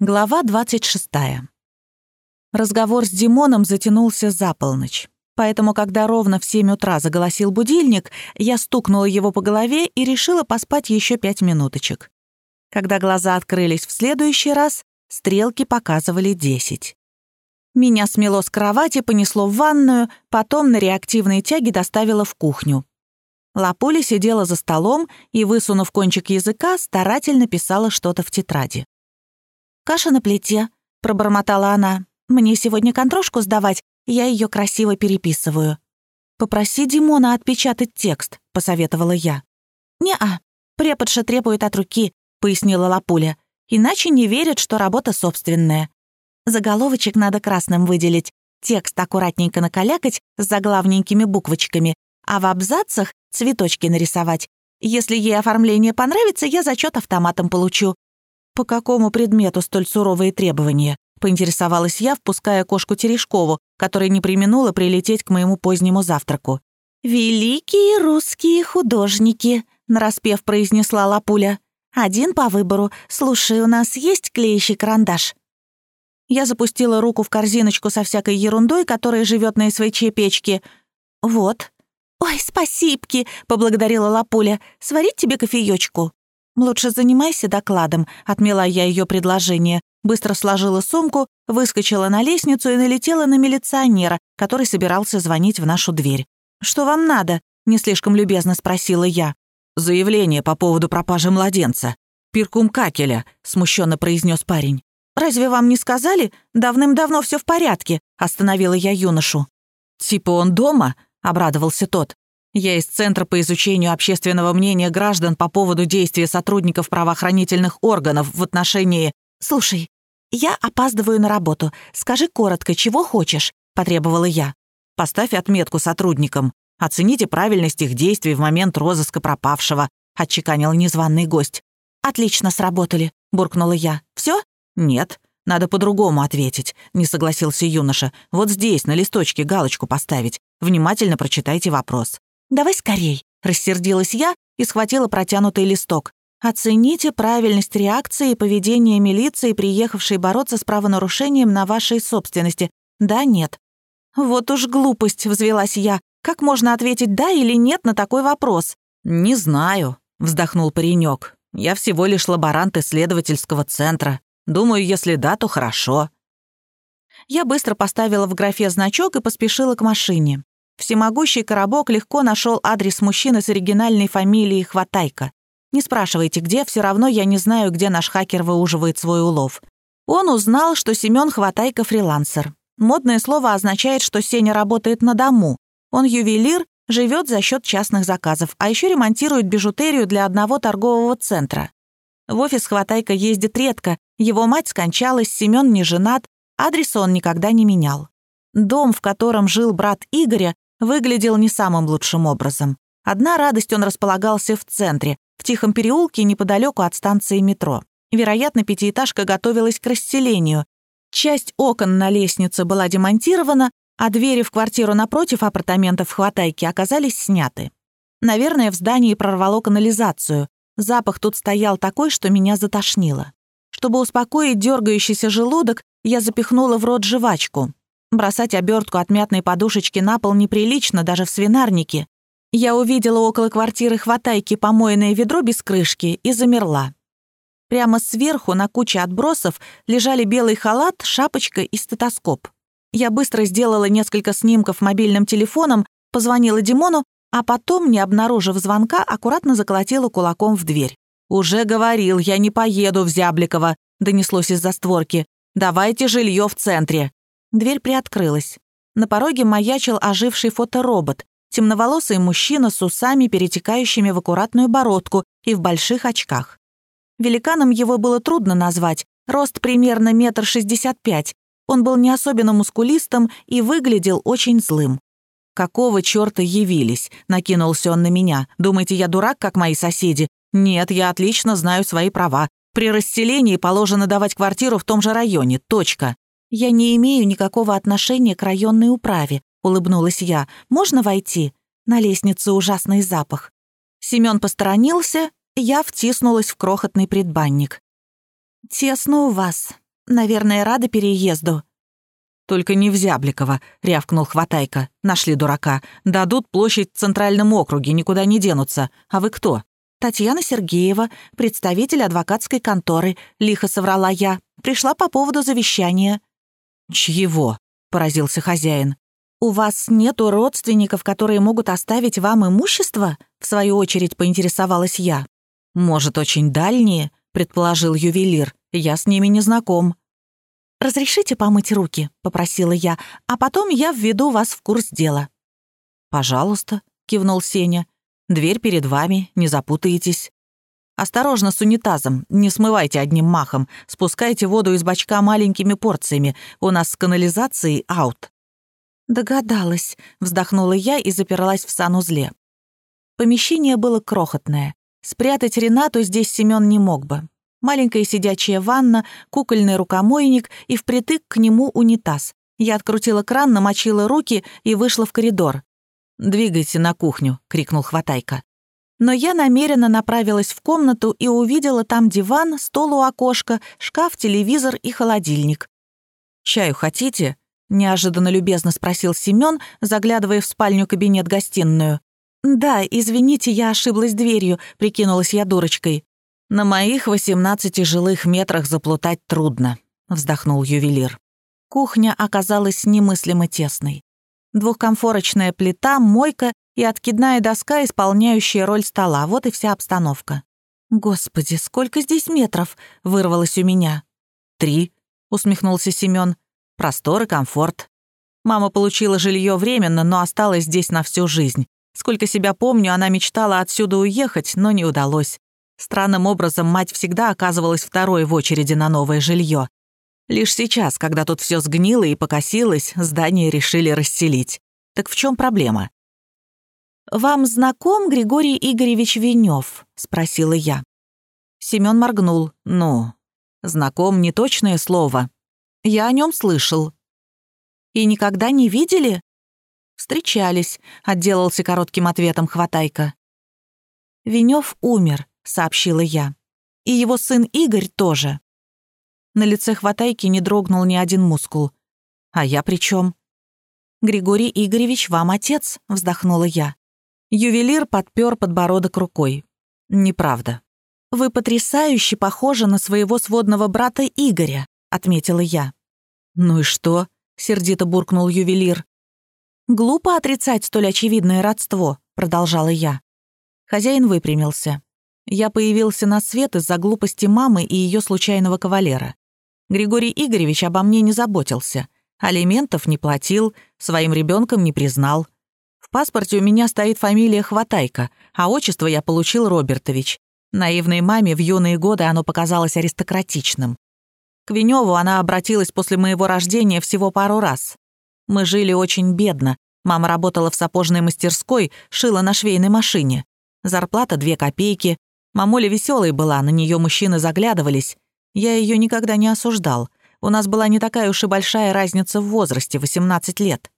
Глава 26. Разговор с Димоном затянулся за полночь. Поэтому, когда ровно в 7 утра заголосил будильник, я стукнула его по голове и решила поспать еще пять минуточек. Когда глаза открылись в следующий раз, стрелки показывали 10. Меня смело с кровати, понесло в ванную, потом на реактивной тяге доставило в кухню. Лапуля сидела за столом и, высунув кончик языка, старательно писала что-то в тетради. «Каша на плите», — пробормотала она. «Мне сегодня контрошку сдавать, я ее красиво переписываю». «Попроси Димона отпечатать текст», — посоветовала я. «Не-а, преподша требует от руки», — пояснила Лапуля. «Иначе не верят, что работа собственная. Заголовочек надо красным выделить, текст аккуратненько накалякать с заглавненькими буквочками, а в абзацах цветочки нарисовать. Если ей оформление понравится, я зачет автоматом получу. «По какому предмету столь суровые требования?» — поинтересовалась я, впуская кошку Терешкову, которая не применула прилететь к моему позднему завтраку. «Великие русские художники», — нараспев произнесла Лапуля. «Один по выбору. Слушай, у нас есть клеящий карандаш?» Я запустила руку в корзиночку со всякой ерундой, которая живет на СВЧ-печке. «Вот». «Ой, спасибки!» — поблагодарила Лапуля. «Сварить тебе кофеёчку?» «Лучше занимайся докладом», — отмела я ее предложение. Быстро сложила сумку, выскочила на лестницу и налетела на милиционера, который собирался звонить в нашу дверь. «Что вам надо?» — не слишком любезно спросила я. «Заявление по поводу пропажи младенца. Пиркум Какеля», — смущенно произнес парень. «Разве вам не сказали? Давным-давно все в порядке», — остановила я юношу. «Типа он дома?» — обрадовался тот. Я из Центра по изучению общественного мнения граждан по поводу действия сотрудников правоохранительных органов в отношении... «Слушай, я опаздываю на работу. Скажи коротко, чего хочешь?» — потребовала я. «Поставь отметку сотрудникам. Оцените правильность их действий в момент розыска пропавшего», — отчеканил незваный гость. «Отлично сработали», — буркнула я. «Все?» «Нет, надо по-другому ответить», — не согласился юноша. «Вот здесь, на листочке, галочку поставить. Внимательно прочитайте вопрос». «Давай скорей», — рассердилась я и схватила протянутый листок. «Оцените правильность реакции и поведения милиции, приехавшей бороться с правонарушением на вашей собственности. Да, нет». «Вот уж глупость», — взвелась я. «Как можно ответить «да» или «нет» на такой вопрос?» «Не знаю», — вздохнул паренек. «Я всего лишь лаборант исследовательского центра. Думаю, если да, то хорошо». Я быстро поставила в графе значок и поспешила к машине. Всемогущий Коробок легко нашел адрес мужчины с оригинальной фамилией Хватайка. Не спрашивайте, где, все равно я не знаю, где наш хакер выуживает свой улов. Он узнал, что Семен Хватайка фрилансер. Модное слово означает, что Сеня работает на дому. Он ювелир, живет за счет частных заказов, а еще ремонтирует бижутерию для одного торгового центра. В офис Хватайка ездит редко, его мать скончалась, Семен не женат, адреса он никогда не менял. Дом, в котором жил брат Игоря, выглядел не самым лучшим образом. Одна радость он располагался в центре, в тихом переулке неподалеку от станции метро. Вероятно, пятиэтажка готовилась к расселению. Часть окон на лестнице была демонтирована, а двери в квартиру напротив апартаментов Хватайки оказались сняты. Наверное, в здании прорвало канализацию. Запах тут стоял такой, что меня затошнило. Чтобы успокоить дергающийся желудок, я запихнула в рот жвачку. Бросать обертку от мятной подушечки на пол неприлично даже в свинарнике. Я увидела около квартиры хватайки помоенное ведро без крышки и замерла. Прямо сверху на куче отбросов лежали белый халат, шапочка и стетоскоп. Я быстро сделала несколько снимков мобильным телефоном, позвонила Димону, а потом, не обнаружив звонка, аккуратно заколотила кулаком в дверь. «Уже говорил, я не поеду в Зябликово», — донеслось из-за створки. «Давайте жилье в центре». Дверь приоткрылась. На пороге маячил оживший фоторобот, темноволосый мужчина с усами, перетекающими в аккуратную бородку и в больших очках. Великаном его было трудно назвать, рост примерно метр шестьдесят пять. Он был не особенно мускулистым и выглядел очень злым. «Какого чёрта явились?» — накинулся он на меня. «Думаете, я дурак, как мои соседи? Нет, я отлично знаю свои права. При расселении положено давать квартиру в том же районе. Точка. «Я не имею никакого отношения к районной управе», — улыбнулась я. «Можно войти?» На лестнице ужасный запах. Семён посторонился, я втиснулась в крохотный предбанник. «Тесно у вас. наверное, рады переезду». «Только не в Зябликово», — рявкнул Хватайка. «Нашли дурака. Дадут площадь в Центральном округе, никуда не денутся. А вы кто?» «Татьяна Сергеева, представитель адвокатской конторы», — лихо соврала я. «Пришла по поводу завещания». «Чьего?» — поразился хозяин. «У вас нету родственников, которые могут оставить вам имущество?» — в свою очередь поинтересовалась я. «Может, очень дальние?» — предположил ювелир. «Я с ними не знаком». «Разрешите помыть руки?» — попросила я, «а потом я введу вас в курс дела». «Пожалуйста», — кивнул Сеня. «Дверь перед вами, не запутаетесь». «Осторожно с унитазом, не смывайте одним махом, спускайте воду из бачка маленькими порциями, у нас с канализацией аут». «Догадалась», — вздохнула я и заперлась в санузле. Помещение было крохотное. Спрятать Ренату здесь Семён не мог бы. Маленькая сидячая ванна, кукольный рукомойник и впритык к нему унитаз. Я открутила кран, намочила руки и вышла в коридор. «Двигайся на кухню», — крикнул Хватайка. Но я намеренно направилась в комнату и увидела там диван, стол у окошка, шкаф, телевизор и холодильник. «Чаю хотите?» — неожиданно любезно спросил Семён, заглядывая в спальню-кабинет-гостиную. «Да, извините, я ошиблась дверью», — прикинулась я дурочкой. «На моих восемнадцати жилых метрах заплутать трудно», — вздохнул ювелир. Кухня оказалась немыслимо тесной. Двухкомфорочная плита, мойка и откидная доска, исполняющая роль стола. Вот и вся обстановка. «Господи, сколько здесь метров?» — вырвалось у меня. «Три», — усмехнулся Семён. «Простор и комфорт. Мама получила жилье временно, но осталась здесь на всю жизнь. Сколько себя помню, она мечтала отсюда уехать, но не удалось. Странным образом мать всегда оказывалась второй в очереди на новое жилье. Лишь сейчас, когда тут все сгнило и покосилось, здание решили расселить. Так в чем проблема? «Вам знаком Григорий Игоревич Венев? спросила я. Семён моргнул. «Ну, знаком — неточное слово. Я о нем слышал». «И никогда не видели?» «Встречались», — отделался коротким ответом Хватайка. Венев умер сообщила я. «И его сын Игорь тоже». На лице хватайки не дрогнул ни один мускул. «А я при чем? «Григорий Игоревич, вам отец», — вздохнула я. Ювелир подпер подбородок рукой. «Неправда». «Вы потрясающе похожи на своего сводного брата Игоря», — отметила я. «Ну и что?» — сердито буркнул ювелир. «Глупо отрицать столь очевидное родство», — продолжала я. Хозяин выпрямился. Я появился на свет из-за глупости мамы и ее случайного кавалера. Григорий Игоревич обо мне не заботился. Алиментов не платил, своим ребенком не признал. Паспорте у меня стоит фамилия Хватайка, а отчество я получил Робертович. Наивной маме в юные годы оно показалось аристократичным. К Веневу она обратилась после моего рождения всего пару раз. Мы жили очень бедно. Мама работала в сапожной мастерской, шила на швейной машине. Зарплата две копейки, Мамуля веселой была, на нее мужчины заглядывались. Я ее никогда не осуждал. У нас была не такая уж и большая разница в возрасте, 18 лет.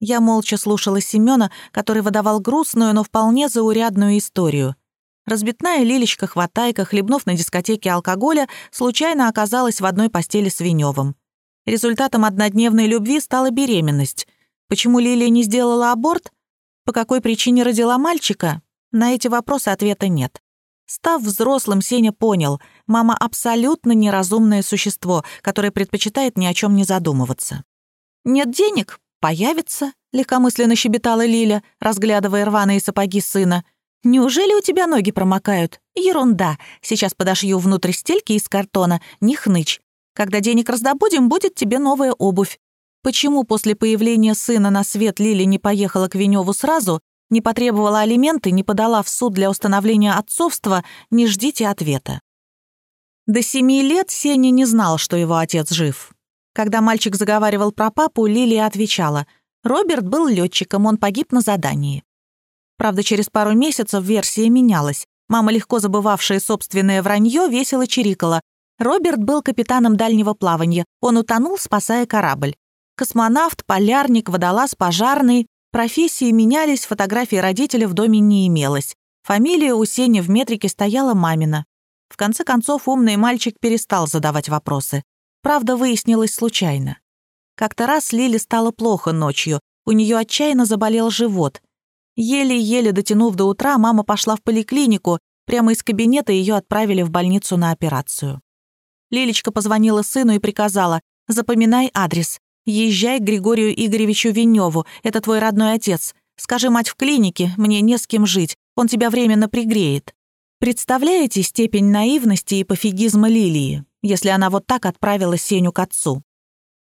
Я молча слушала Семёна, который выдавал грустную, но вполне заурядную историю. Разбитная Лилечка Хватайка, хлебнув на дискотеке алкоголя, случайно оказалась в одной постели с Венёвым. Результатом однодневной любви стала беременность. Почему Лилия не сделала аборт? По какой причине родила мальчика? На эти вопросы ответа нет. Став взрослым, Сеня понял, мама абсолютно неразумное существо, которое предпочитает ни о чем не задумываться. «Нет денег? Появится», — легкомысленно щебетала Лиля, разглядывая рваные сапоги сына. «Неужели у тебя ноги промокают? Ерунда. Сейчас подошью внутрь стельки из картона, не хнычь. Когда денег раздобудем, будет тебе новая обувь. Почему после появления сына на свет Лили не поехала к Веневу сразу, не потребовала алименты, не подала в суд для установления отцовства, не ждите ответа. До семи лет Сеня не знал, что его отец жив. Когда мальчик заговаривал про папу, Лилия отвечала, «Роберт был летчиком, он погиб на задании». Правда, через пару месяцев версия менялась. Мама, легко забывавшая собственное вранье, весело чирикала. Роберт был капитаном дальнего плавания, он утонул, спасая корабль. Космонавт, полярник, водолаз, пожарный Профессии менялись, фотографии родителя в доме не имелось. Фамилия у Сени в метрике стояла мамина. В конце концов, умный мальчик перестал задавать вопросы. Правда, выяснилось случайно. Как-то раз Лиле стало плохо ночью, у нее отчаянно заболел живот. Еле-еле дотянув до утра, мама пошла в поликлинику, прямо из кабинета ее отправили в больницу на операцию. Лилечка позвонила сыну и приказала «Запоминай адрес. Езжай к Григорию Игоревичу Веневу, это твой родной отец. Скажи, мать в клинике, мне не с кем жить, он тебя временно пригреет». Представляете степень наивности и пофигизма Лилии, если она вот так отправила Сеню к отцу?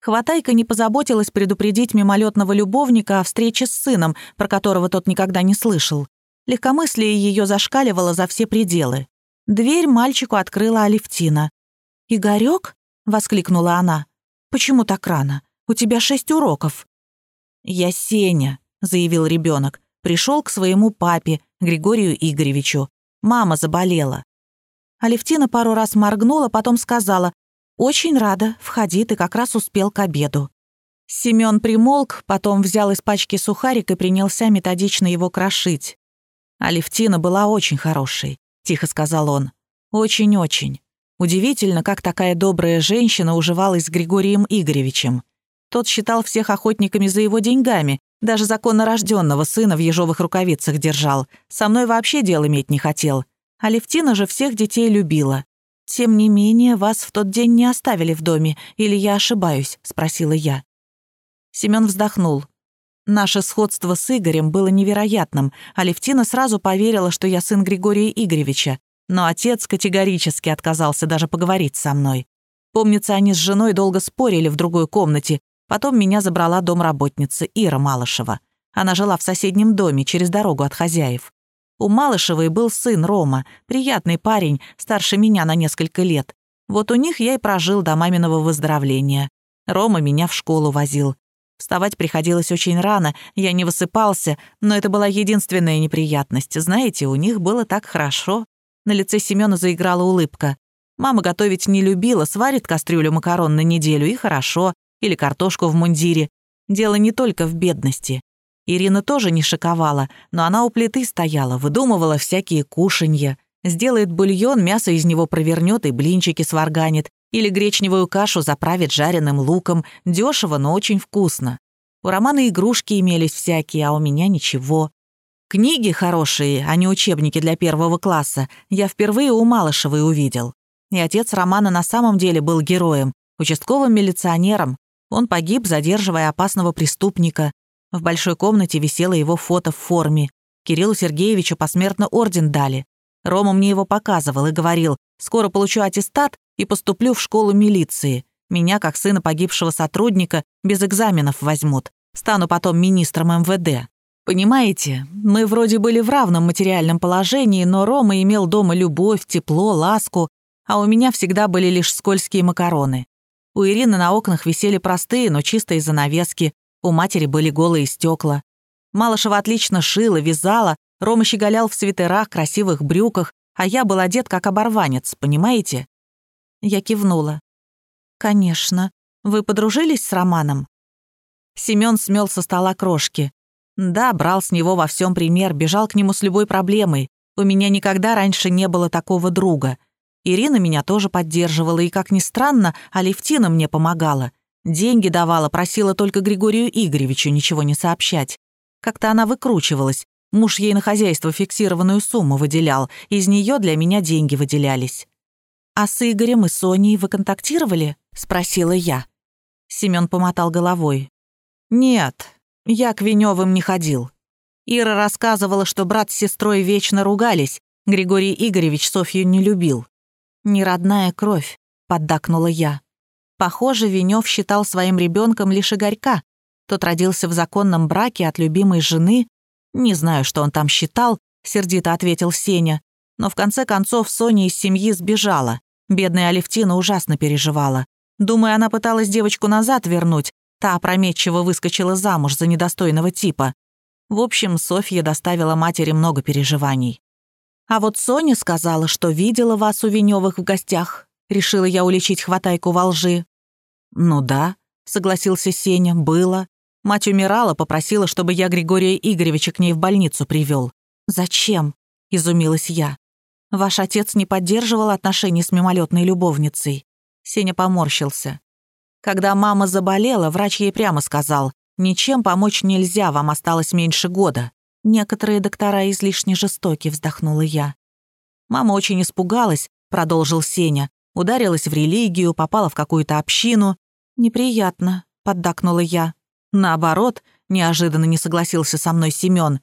Хватайка не позаботилась предупредить мимолетного любовника о встрече с сыном, про которого тот никогда не слышал. Легкомыслие ее зашкаливало за все пределы. Дверь мальчику открыла Алевтина. «Игорёк?» — воскликнула она. «Почему так рано? У тебя шесть уроков». «Я Сеня», — заявил ребенок. Пришел к своему папе, Григорию Игоревичу. Мама заболела. Алевтина пару раз моргнула, потом сказала «Очень рада, входи, ты как раз успел к обеду». Семён примолк, потом взял из пачки сухарик и принялся методично его крошить. «Алевтина была очень хорошей», — тихо сказал он. «Очень-очень. Удивительно, как такая добрая женщина уживалась с Григорием Игоревичем. Тот считал всех охотниками за его деньгами, даже законно рожденного сына в ежовых рукавицах держал. Со мной вообще дел иметь не хотел. Алевтина же всех детей любила. «Тем не менее, вас в тот день не оставили в доме, или я ошибаюсь?» — спросила я. Семён вздохнул. Наше сходство с Игорем было невероятным. Алевтина сразу поверила, что я сын Григория Игоревича, но отец категорически отказался даже поговорить со мной. Помнится, они с женой долго спорили в другой комнате. Потом меня забрала домработница Ира Малышева. Она жила в соседнем доме, через дорогу от хозяев. У Малышевой был сын Рома, приятный парень, старше меня на несколько лет. Вот у них я и прожил до маминого выздоровления. Рома меня в школу возил. Вставать приходилось очень рано, я не высыпался, но это была единственная неприятность. Знаете, у них было так хорошо. На лице Семёна заиграла улыбка. Мама готовить не любила, сварит кастрюлю макарон на неделю, и хорошо, или картошку в мундире. Дело не только в бедности. Ирина тоже не шиковала, но она у плиты стояла, выдумывала всякие кушанья. Сделает бульон, мясо из него провернет и блинчики сварганит, или гречневую кашу заправит жареным луком. Дешево, но очень вкусно. У Романа игрушки имелись всякие, а у меня ничего. Книги хорошие, а не учебники для первого класса, я впервые у Малышевой увидел. И отец Романа на самом деле был героем, участковым милиционером. Он погиб, задерживая опасного преступника. В большой комнате висело его фото в форме. Кириллу Сергеевичу посмертно орден дали. Рома мне его показывал и говорил, скоро получу аттестат и поступлю в школу милиции. Меня, как сына погибшего сотрудника, без экзаменов возьмут. Стану потом министром МВД. Понимаете, мы вроде были в равном материальном положении, но Рома имел дома любовь, тепло, ласку, а у меня всегда были лишь скользкие макароны. У Ирины на окнах висели простые, но чистые занавески, у матери были голые стекла. Малышева отлично шила, вязала, Рома щеголял в свитерах, красивых брюках, а я был одет как оборванец, понимаете? Я кивнула. «Конечно. Вы подружились с Романом?» Семён смел со стола крошки. Да, брал с него во всем пример, бежал к нему с любой проблемой. У меня никогда раньше не было такого друга. Ирина меня тоже поддерживала, и, как ни странно, Алевтина мне помогала. Деньги давала, просила только Григорию Игоревичу ничего не сообщать. Как-то она выкручивалась. Муж ей на хозяйство фиксированную сумму выделял, из нее для меня деньги выделялись. «А с Игорем и Соней вы контактировали?» — спросила я. Семён помотал головой. «Нет, я к Венёвым не ходил. Ира рассказывала, что брат с сестрой вечно ругались, Григорий Игоревич Софью не любил. «Не родная кровь», — поддакнула я. Похоже, Венев считал своим ребенком лишь Игорька. Тот родился в законном браке от любимой жены. Не знаю, что он там считал, сердито ответил Сеня. Но в конце концов Соня из семьи сбежала. Бедная Алевтина ужасно переживала. Думаю, она пыталась девочку назад вернуть. Та опрометчиво выскочила замуж за недостойного типа. В общем, Софья доставила матери много переживаний. А вот Соня сказала, что видела вас у Венёвых в гостях. Решила я уличить хватайку во лжи. «Ну да», — согласился Сеня, — «было. Мать умирала, попросила, чтобы я Григория Игоревича к ней в больницу привел. «Зачем?» — изумилась я. «Ваш отец не поддерживал отношения с мимолетной любовницей?» Сеня поморщился. Когда мама заболела, врач ей прямо сказал, «Ничем помочь нельзя, вам осталось меньше года». «Некоторые доктора излишне жестоки», — вздохнула я. Мама очень испугалась, продолжил Сеня. Ударилась в религию, попала в какую-то общину. «Неприятно», — поддакнула я. Наоборот, неожиданно не согласился со мной Семён.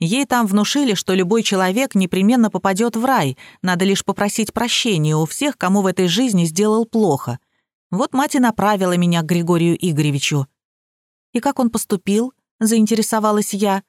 Ей там внушили, что любой человек непременно попадет в рай, надо лишь попросить прощения у всех, кому в этой жизни сделал плохо. Вот мать и направила меня к Григорию Игоревичу. «И как он поступил?» — заинтересовалась я.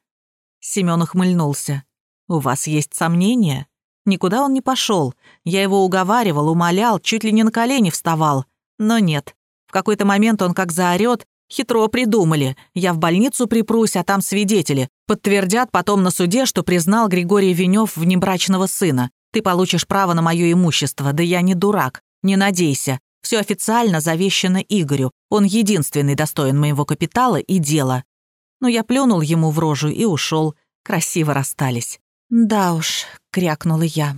Семён ухмыльнулся. «У вас есть сомнения?» Никуда он не пошел. Я его уговаривал, умолял, чуть ли не на колени вставал. Но нет. Какой-то момент он как заорет, хитро придумали. Я в больницу припрусь, а там свидетели. Подтвердят потом на суде, что признал Григорий Венев внебрачного сына. Ты получишь право на мое имущество. Да я не дурак. Не надейся. Все официально завещано Игорю. Он единственный достоин моего капитала и дела. Но я плюнул ему в рожу и ушел. Красиво расстались. «Да уж», — крякнула я.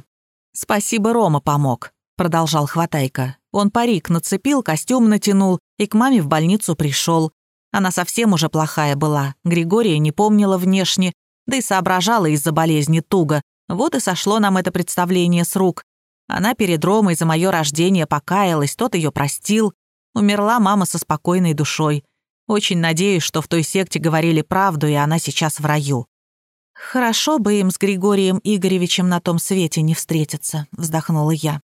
«Спасибо, Рома помог», — продолжал Хватайка. Он парик нацепил, костюм натянул и к маме в больницу пришел. Она совсем уже плохая была, Григория не помнила внешне, да и соображала из-за болезни туго. Вот и сошло нам это представление с рук. Она перед Ромой за мое рождение покаялась, тот ее простил. Умерла мама со спокойной душой. Очень надеюсь, что в той секте говорили правду, и она сейчас в раю. «Хорошо бы им с Григорием Игоревичем на том свете не встретиться», — вздохнула я.